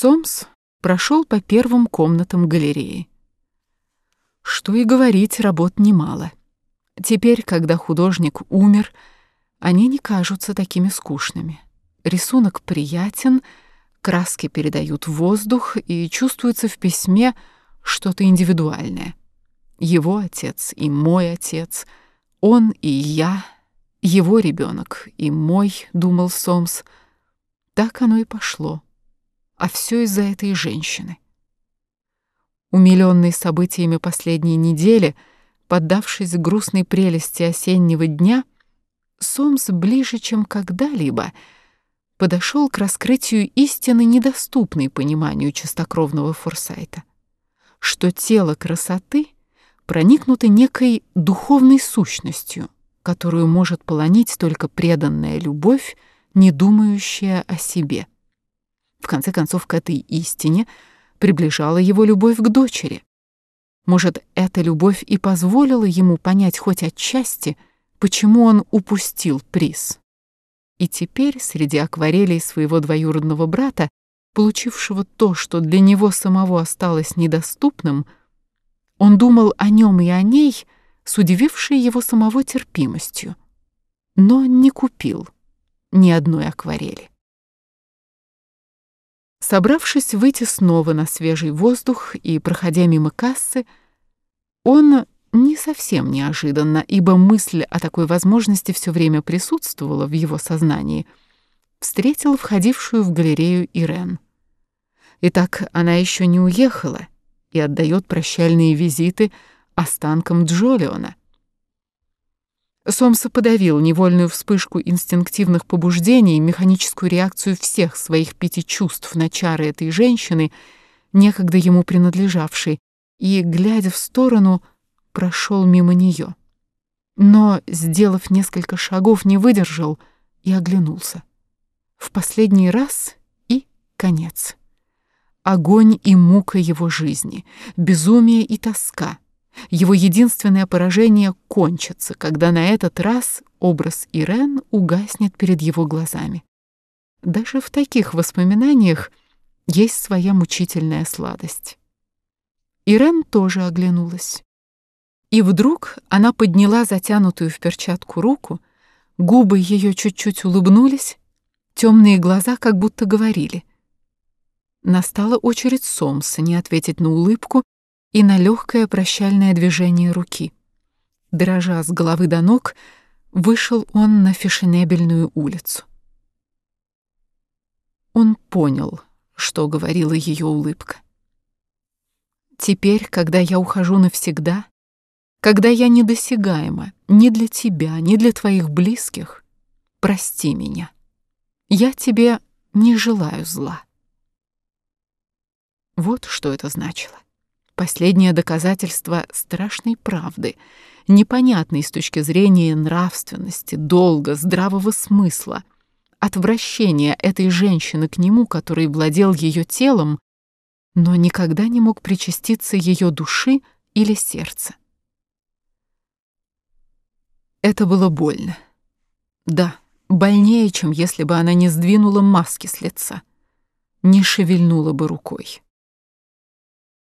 Сомс прошел по первым комнатам галереи. Что и говорить, работ немало. Теперь, когда художник умер, они не кажутся такими скучными. Рисунок приятен, краски передают воздух, и чувствуется в письме что-то индивидуальное. Его отец и мой отец, он и я, его ребенок и мой, думал Сомс. Так оно и пошло. А все из-за этой женщины. Умиленный событиями последней недели, поддавшись грустной прелести осеннего дня, Сомс ближе, чем когда-либо, подошел к раскрытию истины, недоступной пониманию чистокровного Форсайта, что тело красоты проникнуто некой духовной сущностью, которую может полонить только преданная любовь, не думающая о себе. В конце концов, к этой истине – приближала его любовь к дочери. Может, эта любовь и позволила ему понять хоть отчасти, почему он упустил приз. И теперь среди акварелей своего двоюродного брата, получившего то, что для него самого осталось недоступным, он думал о нем и о ней с удивившей его самого терпимостью, но не купил ни одной акварели. Собравшись выйти снова на свежий воздух и проходя мимо кассы, он не совсем неожиданно, ибо мысль о такой возможности все время присутствовала в его сознании, встретил входившую в галерею Ирен. Итак, она еще не уехала и отдает прощальные визиты останкам Джолиона. Сомса подавил невольную вспышку инстинктивных побуждений, механическую реакцию всех своих пяти чувств на чары этой женщины, некогда ему принадлежавшей, и, глядя в сторону, прошел мимо нее. Но, сделав несколько шагов, не выдержал и оглянулся. В последний раз и конец. Огонь и мука его жизни, безумие и тоска — его единственное поражение кончится, когда на этот раз образ Ирен угаснет перед его глазами. Даже в таких воспоминаниях есть своя мучительная сладость. Ирен тоже оглянулась. И вдруг она подняла затянутую в перчатку руку, губы ее чуть-чуть улыбнулись, темные глаза как будто говорили. Настала очередь Сомса не ответить на улыбку и на легкое прощальное движение руки. Дрожа с головы до ног, вышел он на фешенебельную улицу. Он понял, что говорила ее улыбка. Теперь, когда я ухожу навсегда, когда я недосягаема ни для тебя, ни для твоих близких, прости меня. Я тебе не желаю зла. Вот что это значило. Последнее доказательство страшной правды, непонятной с точки зрения нравственности, долга, здравого смысла, отвращения этой женщины к нему, который владел ее телом, но никогда не мог причаститься ее души или сердца. Это было больно. Да, больнее, чем если бы она не сдвинула маски с лица, не шевельнула бы рукой.